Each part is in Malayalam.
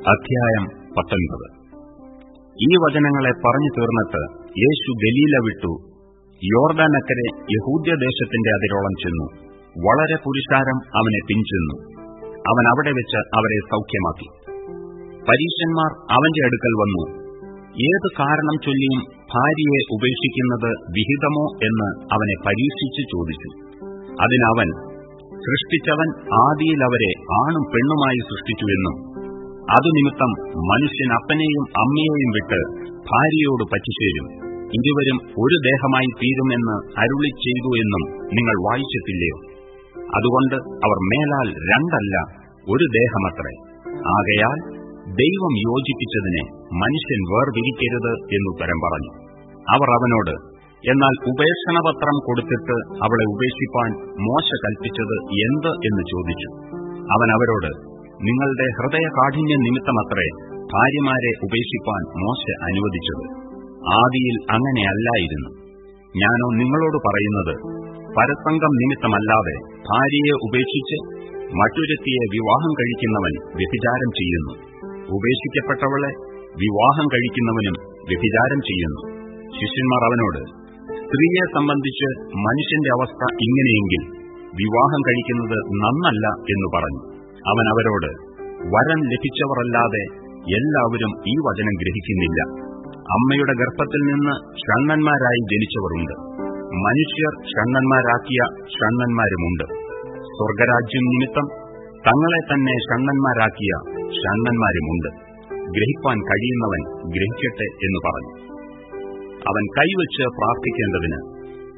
അധ്യായം പത്തൊൻപത്. ഈ വചനങ്ങളെ പറഞ്ഞു തീർന്നിട്ട് യേശു ഗലീല വിട്ടു. യോർദാനക്കരെ യഹൂദ്യദേശത്തിന്റെ അതിരോളം ചെന്നു. വളരെ പുരുഷാരം അവനെ പിൻചെന്നു. അവൻ അവിടെ വെച്ച് അവരെ സൌഖ്യമാക്കി. പരീശന്മാർ അവന്റെ അടുക്കൽ വന്നു. ഏത് കാരണം ചൊല്ലിയും ഭാര്യയെ ഉപേക്ഷിക്കുന്നത് വിഹിതമോ എന്ന് അവനെ പരീക്ഷിച്ച് ചോദിച്ചു. അതിനവൻ സൃഷ്ടിച്ചവൻ ആദിയിൽ അവരെ ആണും പെണ്ണുമായി സൃഷ്ടിച്ചുവെന്നും അതുനിമിത്തം മനുഷ്യൻ അപ്പനെയും അമ്മയെയും വിട്ട് ഭാര്യയോട് പറ്റിച്ചേരും. ഇരുവരും ഒരു ദേഹമായി തീരുമെന്ന് അരുളി ചെയ്തു എന്നും നിങ്ങൾ വായിച്ചിട്ടില്ലയോ? അതുകൊണ്ട് അവർ മേലാൽ രണ്ടല്ല ഒരു ദേഹമത്രേ. ആകയാൽ ദൈവം യോജിപ്പിച്ചതിനെ മനുഷ്യൻ വേർതിരിക്കരുത് എന്നുത്തരം പറഞ്ഞു. അവർ അവനോട് എന്നാൽ ഉപേക്ഷണപത്രം കൊടുത്തിട്ട് അവളെ ഉപേക്ഷിപ്പാൻ മോശ കൽപ്പിച്ചത് എന്ത്? എന്ന് ചോദിച്ചു. അവൻ അവരോട് നിങ്ങളുടെ ഹൃദയ കാഠിന്യ നിമിത്തമത്രേ ഭാര്യമാരെ ഉപേക്ഷിപ്പാൻ മോശ അനുവദിച്ചത്. ആദിയിൽ അങ്ങനെയല്ലായിരുന്നു. ഞാനോ നിങ്ങളോട് പറയുന്നത് പരസംഗം നിമിത്തമല്ലാതെ ഭാര്യയെ ഉപേക്ഷിച്ച് മറ്റൊരുത്തിയെ വിവാഹം കഴിക്കുന്നവൻ വ്യഭിചാരം ചെയ്യുന്നു. ഉപേക്ഷിക്കപ്പെട്ടവളെ വിവാഹം കഴിക്കുന്നവനും വ്യഭിചാരം ചെയ്യുന്നു. ശിഷ്യന്മാർ അവനോട് സ്ത്രീയെ സംബന്ധിച്ച് മനുഷ്യന്റെ അവസ്ഥ ഇങ്ങനെയെങ്കിൽ വിവാഹം കഴിക്കുന്നത് നന്നല്ല എന്ന് പറഞ്ഞു. അവൻ അവരോട് വരം ലഭിച്ചവരല്ലാതെ എല്ലാവരും ഈ വചനം ഗ്രഹിക്കുന്നില്ല. അമ്മയുടെ ഗർഭത്തിൽ നിന്ന് ഷണ്ണന്മാരായി ജനിച്ചവരുണ്ട്. മനുഷ്യർ ഷണ്ണന്മാരാക്കിയ ഷണ്ണന്മാരുമുണ്ട് സ്വർഗരാജ്യം നിമിത്തം തങ്ങളെ തന്നെ ഷണ്ണന്മാരാക്കിയ ഷണ്ണന്മാരുമുണ്ട് ഗ്രഹിപ്പാൻ കഴിയുന്നവൻ ഗ്രഹിക്കട്ടെ എന്ന് പറഞ്ഞു. അവൻ കൈവച്ച് പ്രാർത്ഥിക്കേണ്ടതിന്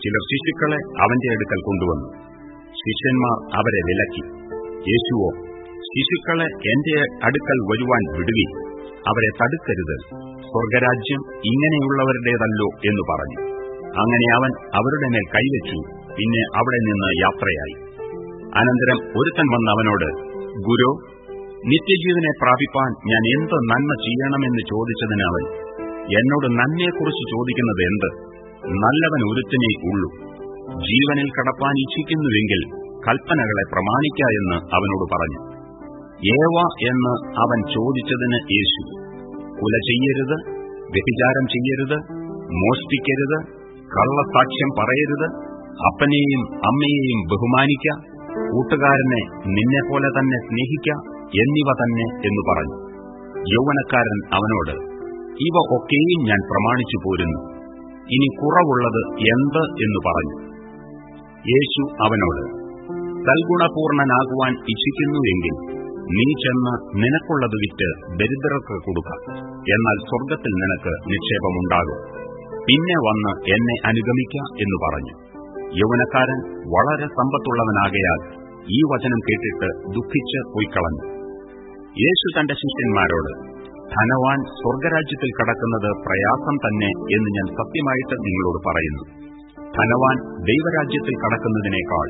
ചിലർ ശിശുക്കളെ അവന്റെ അടുക്കൽ കൊണ്ടുവന്നു. ശിഷ്യന്മാർ അവരെ വിലക്കി. യേശുവോ ശിശുക്കളെ എന്റെ അടുക്കൽ വരുവാൻ വിടുവി അവരെ തടുക്കരുത്. സ്വർഗരാജ്യം ഇങ്ങനെയുള്ളവരുടേതല്ലോ എന്ന് പറഞ്ഞു. അങ്ങനെ അവൻ അവരുടെ മേൽ കൈവച്ചു. പിന്നെ അവിടെ നിന്ന് യാത്രയായി. അനന്തരം ഒരുത്തൻ വന്ന് അവനോട് ഗുരു നിത്യജീവനെ പ്രാപിപ്പാൻ ഞാൻ എന്ത് നന്മ ചെയ്യണമെന്ന് ചോദിച്ചതിന് അവൻ എന്നോട് നന്മയെക്കുറിച്ച് ചോദിക്കുന്നത് എന്ത്? നല്ലവൻ ഒരുത്തനേ ഉള്ളൂ. ജീവനിൽ കടപ്പാൻ ഇച്ഛിക്കുന്നുവെങ്കിൽ കൽപ്പനകളെ പ്രമാണിക്ക എന്ന് അവനോട് പറഞ്ഞു. ഏവ എന്ന് അവൻ ചോദിച്ചതിന് യേശു കുല ചെയ്യരുത് വ്യഭിചാരം ചെയ്യരുത് മോഷ്ടിക്കരുത് കള്ളസാക്ഷ്യം പറയരുത് അപ്പനെയും അമ്മയെയും ബഹുമാനിക്ക കൂട്ടുകാരനെ നിന്നെ പോലെ തന്നെ സ്നേഹിക്ക എന്നിവ തന്നെ എന്ന് പറഞ്ഞു. യൗവനക്കാരൻ അവനോട് ഇവ ഒക്കെയും ഞാൻ പ്രമാണിച്ചു പോരുന്നു. ഇനി കുറവുള്ളത് എന്ത് എന്ന് പറഞ്ഞു. യേശു അവനോട് സൽഗുണപൂർണനാകുവാൻ ഇച്ഛിക്കുന്നുവെങ്കിൽ നീ ചെന്ന് നിനക്കുള്ളത് വിറ്റ് ദരിദ്രർക്ക് കൊടുക്ക. എന്നാൽ സ്വർഗത്തിൽ നിനക്ക് നിക്ഷേപമുണ്ടാകും. പിന്നെ വന്ന് എന്നെ അനുഗമിക്ക എന്ന് പറഞ്ഞു. യൗവനക്കാരൻ വളരെ സമ്പത്തുള്ളവനാകയാൽ ഈ വചനം കേട്ടിട്ട് ദുഃഖിച്ച് പോയിക്കളഞ്ഞു. യേശു തന്റെ ശിഷ്യന്മാരോട് ധനവാൻ സ്വർഗരാജ്യത്തിൽ കടക്കുന്നത് പ്രയാസം തന്നെ എന്ന് ഞാൻ സത്യമായിട്ട് നിങ്ങളോട് പറയുന്നു. ധനവാൻ ദൈവരാജ്യത്തിൽ കടക്കുന്നതിനേക്കാൾ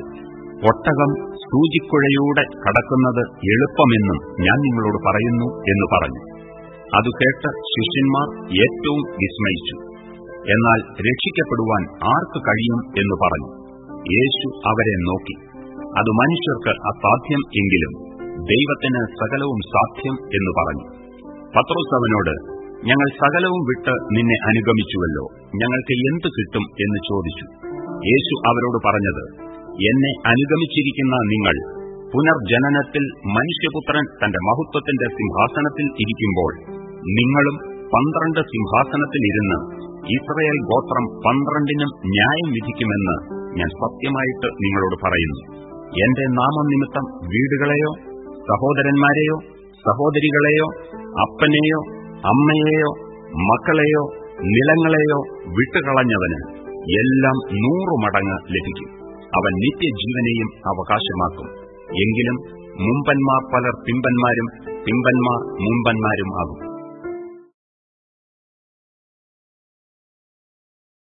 ഒട്ടകം സൂചിക്കുഴയൂടെ കടക്കുന്നത് എളുപ്പമെന്നും ഞാൻ നിങ്ങളോട് പറയുന്നു എന്ന് പറഞ്ഞു. അത് കേട്ട ശിഷ്യന്മാർ ഏറ്റവും വിസ്മയിച്ചു. എന്നാൽ രക്ഷിക്കപ്പെടുവാൻ ആർക്ക് കഴിയും എന്ന് പറഞ്ഞു. യേശു അവരെ നോക്കി. അത് മനുഷ്യർക്ക് അസാധ്യം എങ്കിലും ദൈവത്തിന് സകലവും സാധ്യം എന്ന് പറഞ്ഞു. പത്രോസ് അവനോട് ഞങ്ങൾ സകലവും വിട്ട് നിന്നെ അനുഗമിച്ചുവല്ലോ. ഞങ്ങൾക്ക് എന്ത് കിട്ടും? എന്ന് ചോദിച്ചു. യേശു അവരോട് പറഞ്ഞത് എന്നെ അനുഗമിച്ചിരിക്കുന്ന നിങ്ങൾ പുനർജനനത്തിൽ മനുഷ്യപുത്രൻ തന്റെ മഹത്വത്തിന്റെ സിംഹാസനത്തിൽ ഇരിക്കുമ്പോൾ നിങ്ങളും പന്ത്രണ്ട് സിംഹാസനത്തിലിരുന്ന് ഇസ്രയേൽ ഗോത്രം പന്ത്രണ്ടിനും ന്യായം വിധിക്കുമെന്ന് ഞാൻ സത്യമായിട്ട് നിങ്ങളോട് പറയുന്നു. എന്റെ നാമനിമിത്തം വീടുകളെയോ സഹോദരന്മാരെയോ സഹോദരികളെയോ അപ്പനെയോ അമ്മയെയോ മക്കളെയോ നിലങ്ങളെയോ വിട്ടുകളഞ്ഞവന് എല്ലാം നൂറു മടങ്ങ് ലഭിക്കും. അവൻ നിത്യജീവനെയും അവകാശമാക്കും. എങ്കിലും മുമ്പന്മാർ പലർ പിമ്പന്മാരും പിമ്പന്മാർ മുമ്പന്മാരും ആകും.